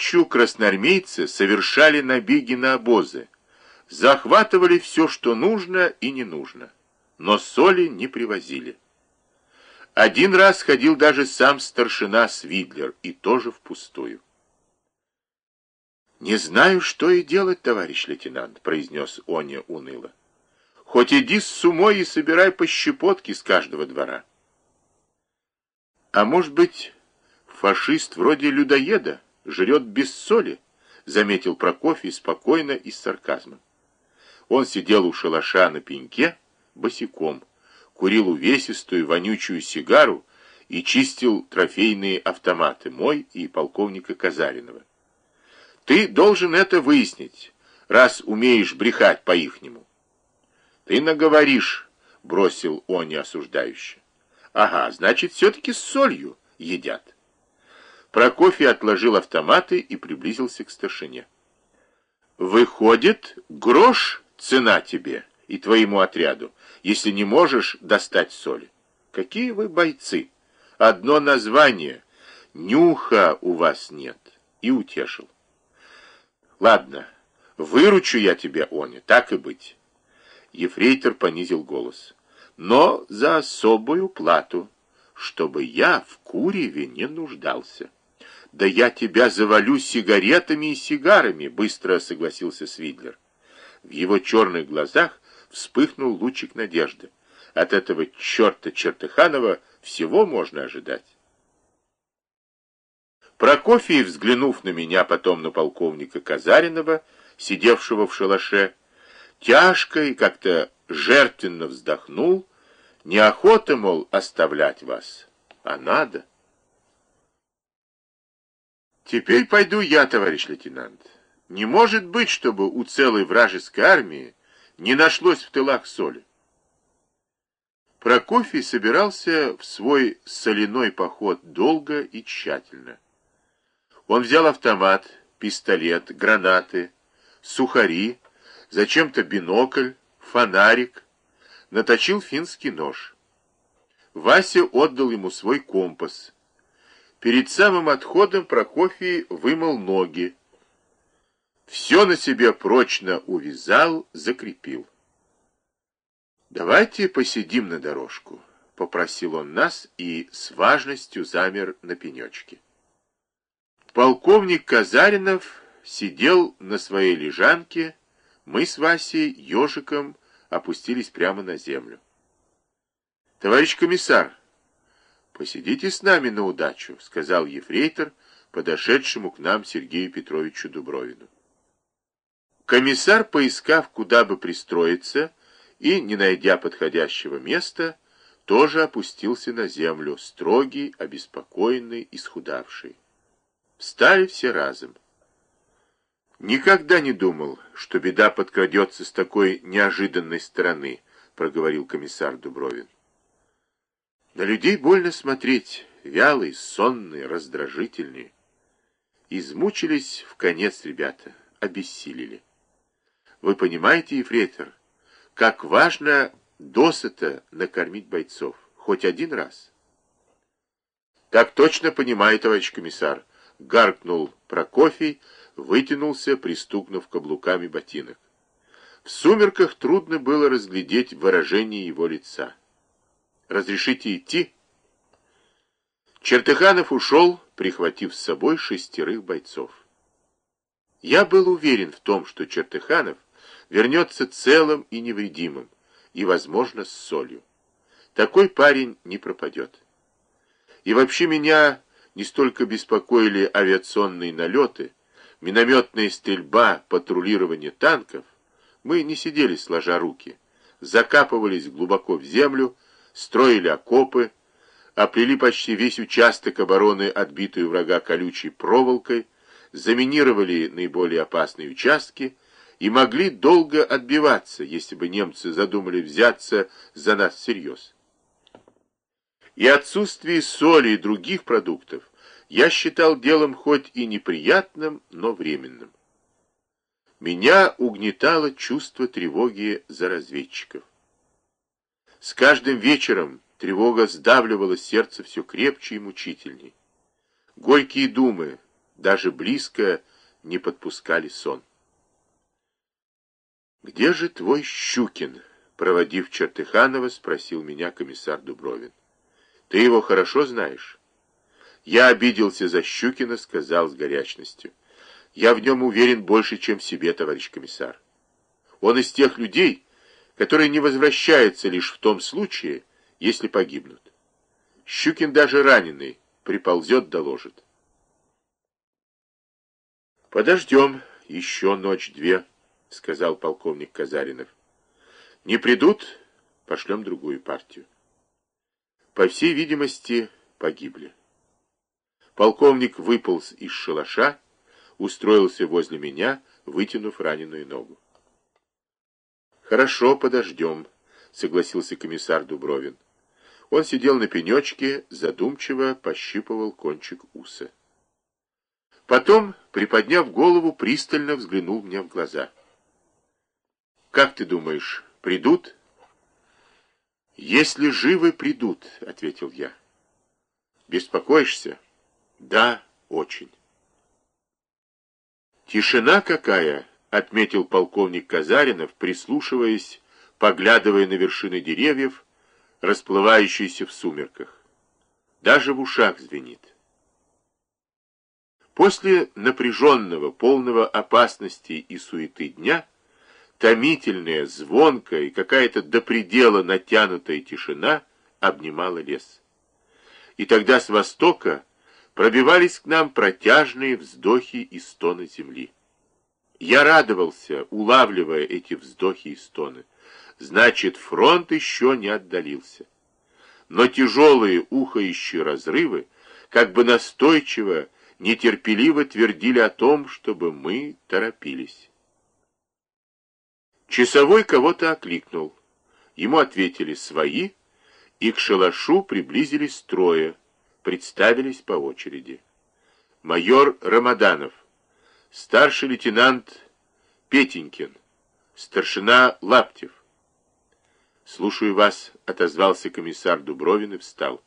Ночью красноармейцы совершали набеги на обозы, захватывали все, что нужно и не нужно, но соли не привозили. Один раз ходил даже сам старшина Свидлер, и тоже впустую. «Не знаю, что и делать, товарищ лейтенант», — произнес Оня уныло. «Хоть иди с сумой и собирай по щепотке с каждого двора». «А может быть, фашист вроде людоеда жрет без соли?» — заметил Прокофий спокойно и с сарказмом. Он сидел у шалаша на пеньке, босиком, курил увесистую вонючую сигару и чистил трофейные автоматы мой и полковника Казаринова. Ты должен это выяснить, раз умеешь брехать по-ихнему. Ты наговоришь, бросил он неосуждающе. Ага, значит, все-таки с солью едят. Прокофий отложил автоматы и приблизился к старшине. Выходит, грош цена тебе и твоему отряду, если не можешь достать соли. Какие вы бойцы! Одно название. Нюха у вас нет. И утешил. Ладно, выручу я тебя, Оня, так и быть. Ефрейтор понизил голос. Но за особую плату, чтобы я в куреве не нуждался. Да я тебя завалю сигаретами и сигарами, быстро согласился Свидлер. В его черных глазах вспыхнул лучик надежды. От этого черта Чертыханова всего можно ожидать. Прокофий, взглянув на меня, потом на полковника Казаринова, сидевшего в шалаше, тяжко и как-то жертвенно вздохнул, неохота, мол, оставлять вас, а надо. Теперь пойду я, товарищ лейтенант. Не может быть, чтобы у целой вражеской армии не нашлось в тылах соли. Прокофий собирался в свой соляной поход долго и тщательно. Он взял автомат, пистолет, гранаты, сухари, зачем-то бинокль, фонарик, наточил финский нож. Вася отдал ему свой компас. Перед самым отходом Прокофий вымыл ноги. Все на себе прочно увязал, закрепил. «Давайте посидим на дорожку», — попросил он нас и с важностью замер на пенечке. Полковник Казаринов сидел на своей лежанке, мы с Васей ежиком опустились прямо на землю. «Товарищ комиссар, посидите с нами на удачу», — сказал ефрейтор, подошедшему к нам Сергею Петровичу Дубровину. Комиссар, поискав, куда бы пристроиться, и, не найдя подходящего места, тоже опустился на землю, строгий, обеспокоенный, исхудавший. Встали все разом. «Никогда не думал, что беда подкрадется с такой неожиданной стороны», — проговорил комиссар Дубровин. «На людей больно смотреть, вялые, сонные, раздражительные. Измучились в конец ребята, обессилели. Вы понимаете, ефрейтор, как важно досыта накормить бойцов, хоть один раз?» «Так точно понимаю, товарищ комиссар», гаркнул Прокофий, вытянулся, пристукнув каблуками ботинок. В сумерках трудно было разглядеть выражение его лица. «Разрешите идти?» Чертыханов ушел, прихватив с собой шестерых бойцов. Я был уверен в том, что Чертыханов вернется целым и невредимым, и, возможно, с солью. Такой парень не пропадет. И вообще меня не столько беспокоили авиационные налеты, минометная стрельба, патрулирование танков. Мы не сидели сложа руки, закапывались глубоко в землю, строили окопы, оплели почти весь участок обороны, отбитую врага колючей проволокой, заминировали наиболее опасные участки и могли долго отбиваться, если бы немцы задумали взяться за нас всерьез и отсутствие соли и других продуктов я считал делом хоть и неприятным, но временным. Меня угнетало чувство тревоги за разведчиков. С каждым вечером тревога сдавливала сердце все крепче и мучительней. Горькие думы, даже близко не подпускали сон. «Где же твой Щукин?» Проводив Чертыханова, спросил меня комиссар Дубровин. «Ты его хорошо знаешь?» Я обиделся за Щукина, сказал с горячностью. «Я в нем уверен больше, чем в себе, товарищ комиссар. Он из тех людей, которые не возвращаются лишь в том случае, если погибнут. Щукин даже раненый приползет, доложит». «Подождем еще ночь-две», — сказал полковник Казаринов. Не придут, пошлем другую партию. По всей видимости, погибли. Полковник выполз из шалаша, устроился возле меня, вытянув раненую ногу. «Хорошо, подождем», — согласился комиссар Дубровин. Он сидел на пенечке, задумчиво пощипывал кончик уса. Потом, приподняв голову, пристально взглянул мне в глаза. «Как ты думаешь, Придут? Если живы, придут, ответил я. Беспокоишься? Да, очень. Тишина какая, отметил полковник Казаринов, прислушиваясь, поглядывая на вершины деревьев, расплывающиеся в сумерках. Даже в ушах звенит. После напряженного, полного опасности и суеты дня Томительная, звонкая и какая-то до предела натянутая тишина обнимала лес. И тогда с востока пробивались к нам протяжные вздохи и стоны земли. Я радовался, улавливая эти вздохи и стоны. Значит, фронт еще не отдалился. Но тяжелые ухающие разрывы как бы настойчиво, нетерпеливо твердили о том, чтобы мы торопились. Часовой кого-то окликнул. Ему ответили «свои», и к шалашу приблизились трое, представились по очереди. Майор Рамаданов, старший лейтенант Петенькин, старшина Лаптев. «Слушаю вас», — отозвался комиссар Дубровин и встал.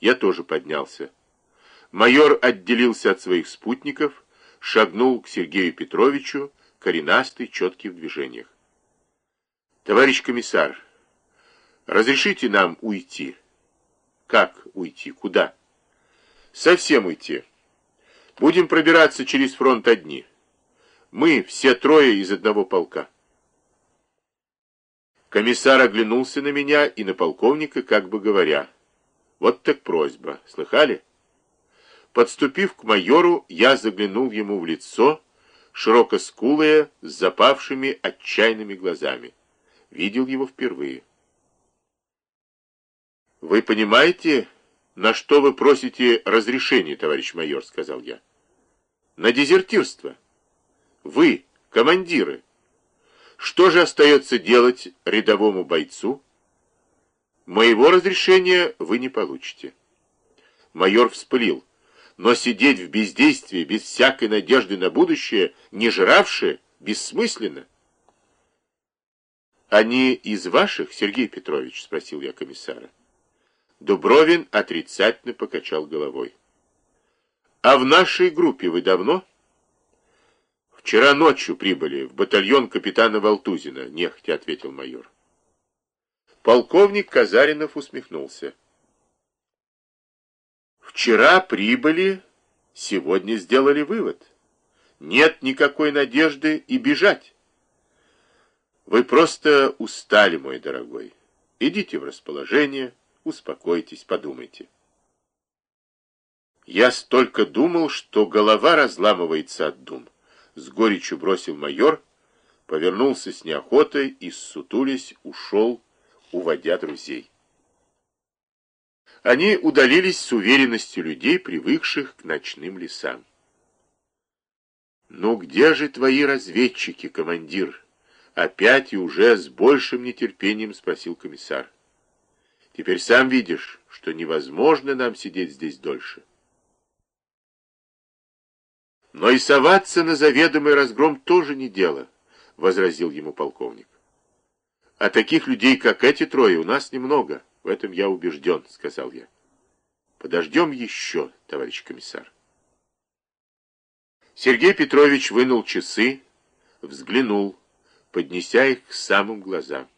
Я тоже поднялся. Майор отделился от своих спутников, шагнул к Сергею Петровичу, коренастый, четкий в движениях. Товарищ комиссар, разрешите нам уйти? Как уйти? Куда? Совсем уйти. Будем пробираться через фронт одни. Мы все трое из одного полка. Комиссар оглянулся на меня и на полковника, как бы говоря. Вот так просьба. Слыхали? Подступив к майору, я заглянул ему в лицо, широкоскулое, с запавшими отчаянными глазами видел его впервые. «Вы понимаете, на что вы просите разрешение, товарищ майор?» — сказал я. «На дезертирство. Вы, командиры. Что же остается делать рядовому бойцу? Моего разрешения вы не получите». Майор вспылил. «Но сидеть в бездействии, без всякой надежды на будущее, не жравши, бессмысленно». «Они из ваших, Сергей Петрович?» — спросил я комиссара. Дубровин отрицательно покачал головой. «А в нашей группе вы давно?» «Вчера ночью прибыли в батальон капитана Валтузина», — нехотя ответил майор. Полковник Казаринов усмехнулся. «Вчера прибыли, сегодня сделали вывод. Нет никакой надежды и бежать». Вы просто устали, мой дорогой. Идите в расположение, успокойтесь, подумайте. Я столько думал, что голова разламывается от дум. С горечью бросил майор, повернулся с неохотой и, ссутулясь, ушел, уводя друзей. Они удалились с уверенностью людей, привыкших к ночным лесам. «Ну где же твои разведчики, командир?» Опять и уже с большим нетерпением спросил комиссар. Теперь сам видишь, что невозможно нам сидеть здесь дольше. Но и соваться на заведомый разгром тоже не дело, возразил ему полковник. А таких людей, как эти трое, у нас немного. В этом я убежден, сказал я. Подождем еще, товарищ комиссар. Сергей Петрович вынул часы, взглянул, поднеся их к самым глазам.